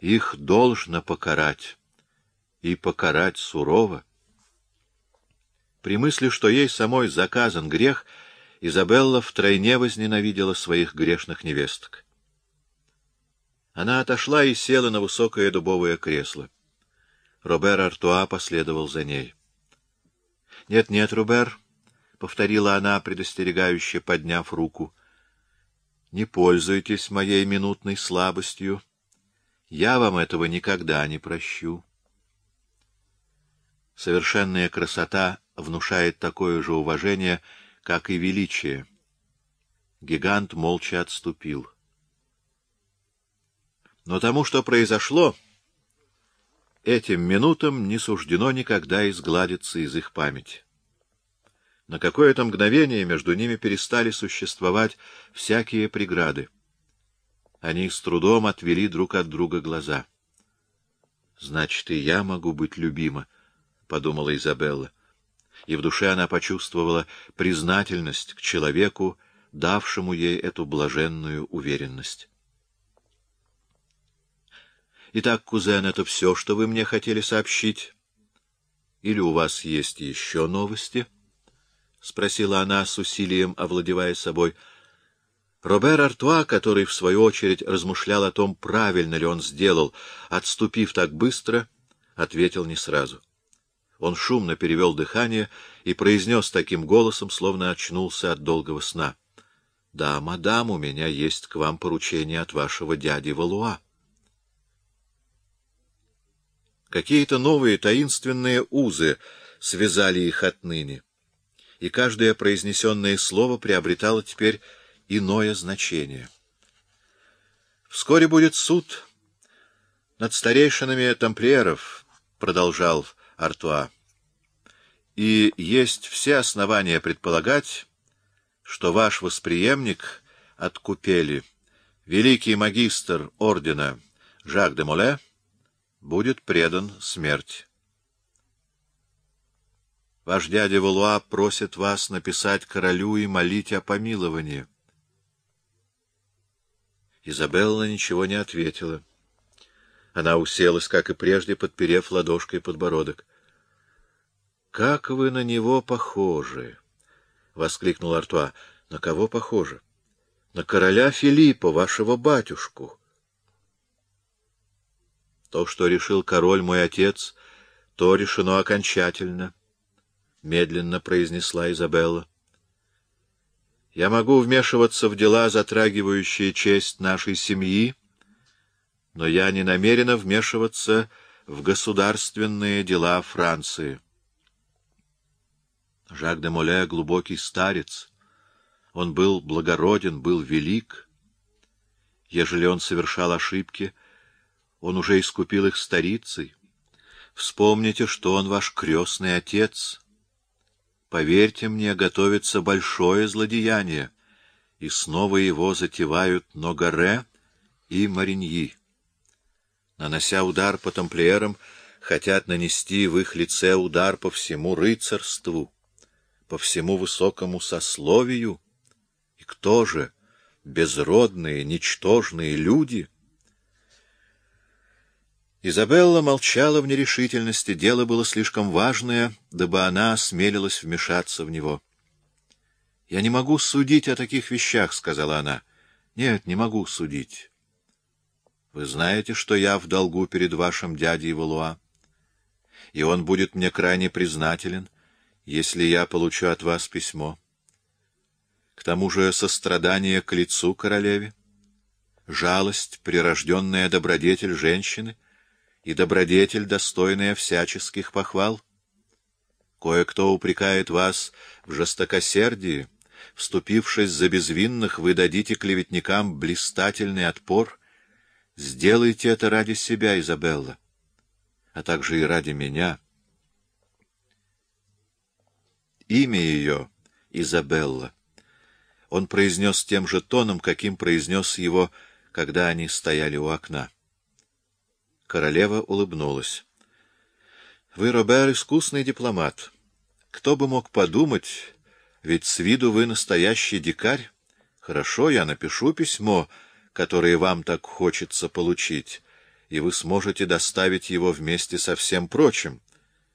Их должно покарать, и покарать сурово. При мысли, что ей самой заказан грех, Изабелла втройне возненавидела своих грешных невесток. Она отошла и села на высокое дубовое кресло. Робер Артуа последовал за ней. — Нет, нет, Робер, — повторила она, предостерегающе подняв руку, — не пользуйтесь моей минутной слабостью. Я вам этого никогда не прощу. Совершенная красота внушает такое же уважение, как и величие. Гигант молча отступил. Но тому, что произошло, этим минутам не суждено никогда изгладиться из их памяти. На какое-то мгновение между ними перестали существовать всякие преграды. Они с трудом отвели друг от друга глаза. — Значит, и я могу быть любима, — подумала Изабелла. И в душе она почувствовала признательность к человеку, давшему ей эту блаженную уверенность. «Итак, кузен, это все, что вы мне хотели сообщить? Или у вас есть еще новости?» — спросила она с усилием, овладевая собой. Робер Артуа, который, в свою очередь, размышлял о том, правильно ли он сделал, отступив так быстро, ответил не сразу. Он шумно перевел дыхание и произнес таким голосом, словно очнулся от долгого сна. — Да, мадам, у меня есть к вам поручение от вашего дяди Валуа. Какие-то новые таинственные узы связали их отныне, и каждое произнесенное слово приобретало теперь иное значение. «Вскоре будет суд над старейшинами тамплиеров», — продолжал Артуа. И есть все основания предполагать, что ваш восприемник от Купели, великий магистр ордена Жак де Моле, будет предан смерти. Ваш дядя Валуа просит вас написать королю и молить о помиловании. Изабелла ничего не ответила. Она уселась, как и прежде, подперев ладошкой подбородок. — Как вы на него похожи! — воскликнул Артуа. — На кого похожи? — На короля Филиппа, вашего батюшку. — То, что решил король мой отец, то решено окончательно, — медленно произнесла Изабелла. — Я могу вмешиваться в дела, затрагивающие честь нашей семьи, — но я не намерена вмешиваться в государственные дела Франции. Жак де Моле — глубокий старец. Он был благороден, был велик. Ежели он совершал ошибки, он уже искупил их старицей. Вспомните, что он ваш крестный отец. Поверьте мне, готовится большое злодеяние, и снова его затевают Ногаре и Мариньи нанося удар по тамплиерам, хотят нанести в их лице удар по всему рыцарству, по всему высокому сословию. И кто же? Безродные, ничтожные люди? Изабелла молчала в нерешительности, дело было слишком важное, дабы она осмелилась вмешаться в него. — Я не могу судить о таких вещах, — сказала она. — Нет, не могу судить. Вы знаете, что я в долгу перед вашим дядей Валуа, и он будет мне крайне признателен, если я получу от вас письмо. К тому же сострадание к лицу королеве, жалость, прирожденная добродетель женщины и добродетель, достойная всяческих похвал. Кое-кто упрекает вас в жестокосердии, вступившись за безвинных, вы дадите клеветникам блистательный отпор — Сделайте это ради себя, Изабелла, а также и ради меня. Имя ее — Изабелла. Он произнес тем же тоном, каким произнес его, когда они стояли у окна. Королева улыбнулась. — Вы, Робер, искусный дипломат. Кто бы мог подумать, ведь с виду вы настоящий дикарь. Хорошо, я напишу письмо, — которые вам так хочется получить, и вы сможете доставить его вместе со всем прочим.